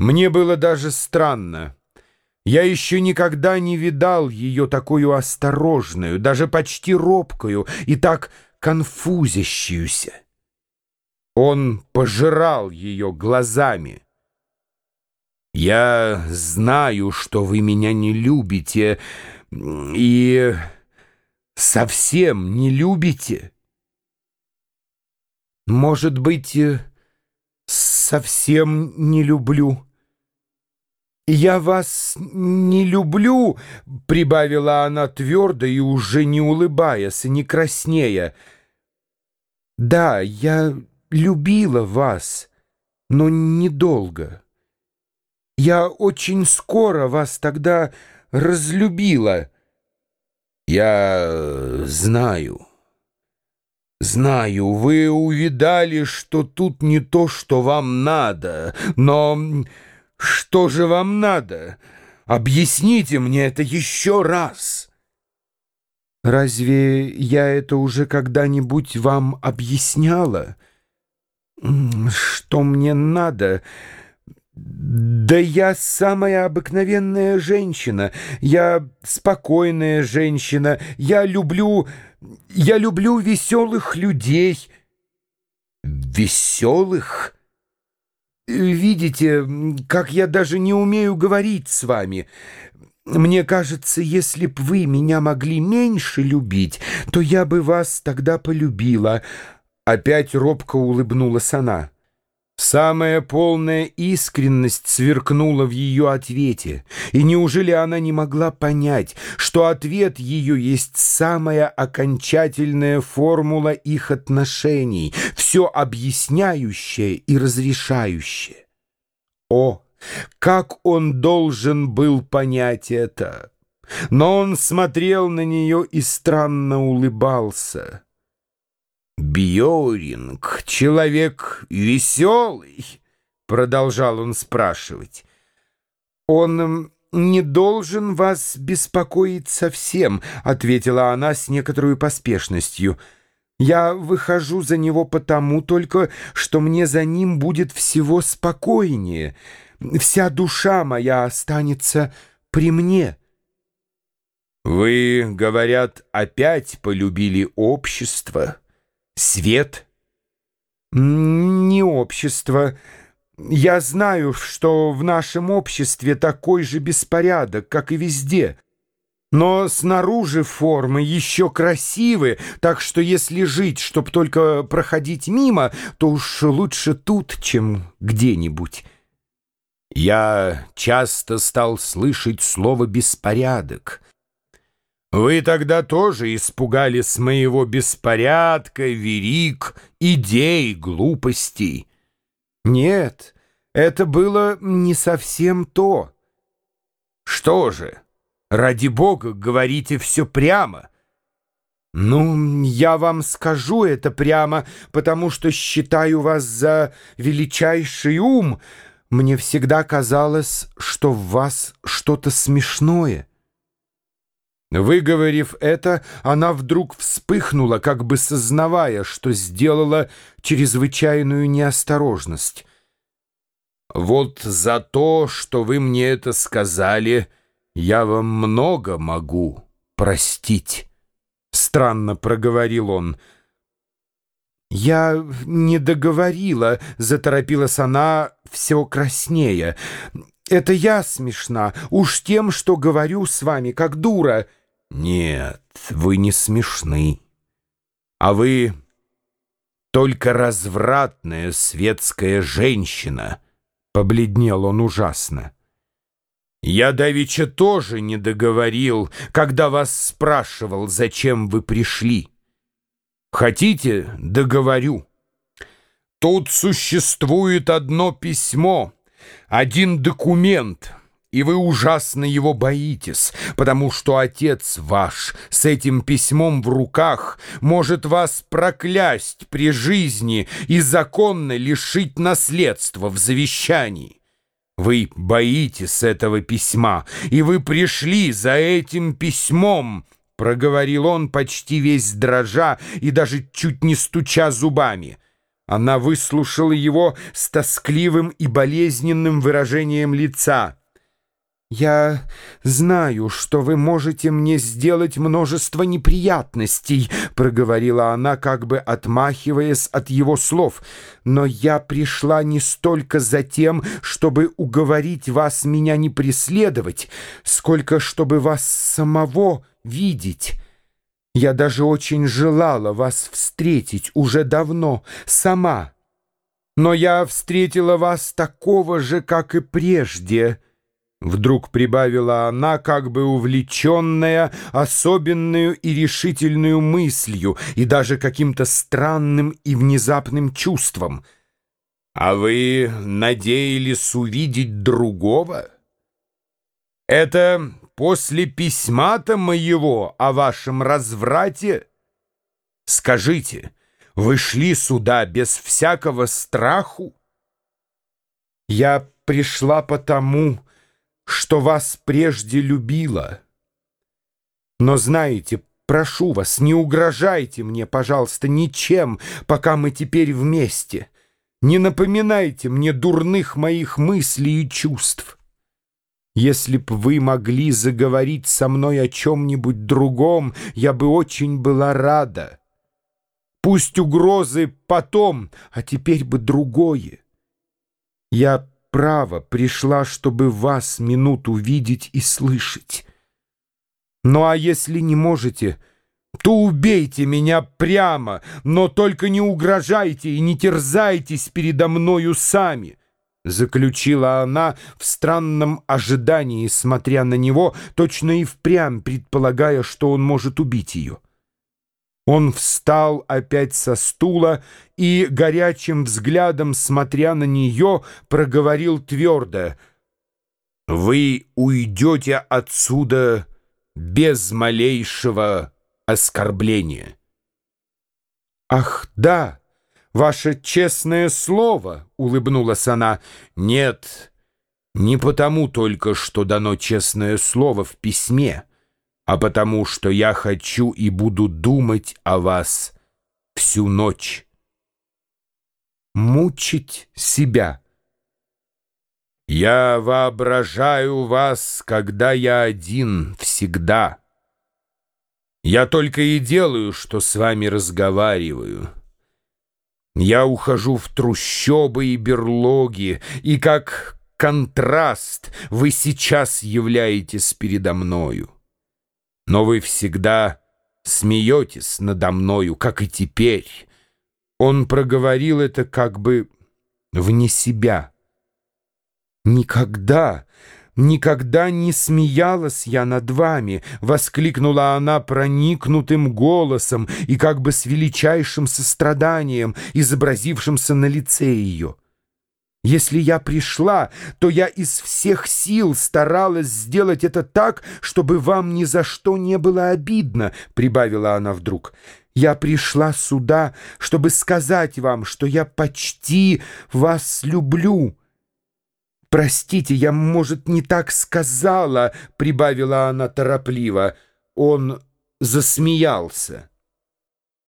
Мне было даже странно. Я еще никогда не видал ее такую осторожную, даже почти робкую и так конфузящуюся. Он пожирал ее глазами. «Я знаю, что вы меня не любите и совсем не любите. Может быть, совсем не люблю». «Я вас не люблю», — прибавила она твердо и уже не улыбаясь, не краснея. «Да, я любила вас, но недолго. Я очень скоро вас тогда разлюбила». «Я знаю». «Знаю, вы увидали, что тут не то, что вам надо, но...» Что же вам надо? Объясните мне это еще раз. Разве я это уже когда-нибудь вам объясняла? Что мне надо? Да я самая обыкновенная женщина. Я спокойная женщина. Я люблю... Я люблю веселых людей. Веселых? Видите, как я даже не умею говорить с вами. Мне кажется, если б вы меня могли меньше любить, то я бы вас тогда полюбила. Опять робко улыбнулась она. Самая полная искренность сверкнула в ее ответе, и неужели она не могла понять, что ответ ее есть самая окончательная формула их отношений, все объясняющее и разрешающее? О, как он должен был понять это! Но он смотрел на нее и странно улыбался. «Бьоринг, человек веселый?» — продолжал он спрашивать. «Он не должен вас беспокоить совсем», — ответила она с некоторой поспешностью. «Я выхожу за него потому только, что мне за ним будет всего спокойнее. Вся душа моя останется при мне». «Вы, говорят, опять полюбили общество?» Свет? Не общество. Я знаю, что в нашем обществе такой же беспорядок, как и везде. Но снаружи формы еще красивы, так что если жить, чтоб только проходить мимо, то уж лучше тут, чем где-нибудь. Я часто стал слышать слово «беспорядок». Вы тогда тоже испугались моего беспорядка, верик, идей, глупостей. Нет, это было не совсем то. Что же, ради бога, говорите все прямо. Ну, я вам скажу это прямо, потому что считаю вас за величайший ум. Мне всегда казалось, что в вас что-то смешное. Выговорив это, она вдруг вспыхнула, как бы сознавая, что сделала чрезвычайную неосторожность. «Вот за то, что вы мне это сказали, я вам много могу простить», — странно проговорил он. «Я не договорила», — заторопилась она все краснее. «Это я смешна, уж тем, что говорю с вами, как дура». Нет, вы не смешны. А вы только развратная светская женщина. Побледнел он ужасно. Я давеча тоже не договорил, когда вас спрашивал, зачем вы пришли. Хотите, договорю. Тут существует одно письмо, один документ — и вы ужасно его боитесь, потому что отец ваш с этим письмом в руках может вас проклясть при жизни и законно лишить наследства в завещании. Вы боитесь этого письма, и вы пришли за этим письмом, проговорил он почти весь дрожа и даже чуть не стуча зубами. Она выслушала его с тоскливым и болезненным выражением лица. «Я знаю, что вы можете мне сделать множество неприятностей», — проговорила она, как бы отмахиваясь от его слов. «Но я пришла не столько за тем, чтобы уговорить вас меня не преследовать, сколько чтобы вас самого видеть». Я даже очень желала вас встретить уже давно, сама. Но я встретила вас такого же, как и прежде». Вдруг прибавила она, как бы увлеченная особенную и решительную мыслью и даже каким-то странным и внезапным чувством. «А вы надеялись увидеть другого?» «Это после письма-то моего о вашем разврате? Скажите, вы шли сюда без всякого страху? Я пришла потому, что вас прежде любила. Но знаете, прошу вас, не угрожайте мне, пожалуйста, ничем, пока мы теперь вместе. Не напоминайте мне дурных моих мыслей и чувств. Если б вы могли заговорить со мной о чем-нибудь другом, я бы очень была рада. Пусть угрозы потом, а теперь бы другое. Я, право, пришла, чтобы вас минуту видеть и слышать. Ну а если не можете, то убейте меня прямо, но только не угрожайте и не терзайтесь передо мною сами. Заключила она в странном ожидании, смотря на него, точно и впрямь предполагая, что он может убить ее. Он встал опять со стула и, горячим взглядом смотря на нее, проговорил твердо «Вы уйдете отсюда без малейшего оскорбления». «Ах, да!» ваше честное слово», — улыбнулась она. «Нет, не потому только, что дано честное слово в письме, а потому, что я хочу и буду думать о вас всю ночь». Мучить себя. «Я воображаю вас, когда я один, всегда. Я только и делаю, что с вами разговариваю». Я ухожу в трущобы и берлоги, и как контраст вы сейчас являетесь передо мною. Но вы всегда смеетесь надо мною, как и теперь. Он проговорил это как бы вне себя. Никогда «Никогда не смеялась я над вами!» — воскликнула она проникнутым голосом и как бы с величайшим состраданием, изобразившимся на лице ее. «Если я пришла, то я из всех сил старалась сделать это так, чтобы вам ни за что не было обидно», — прибавила она вдруг. «Я пришла сюда, чтобы сказать вам, что я почти вас люблю». «Простите, я, может, не так сказала», — прибавила она торопливо. Он засмеялся.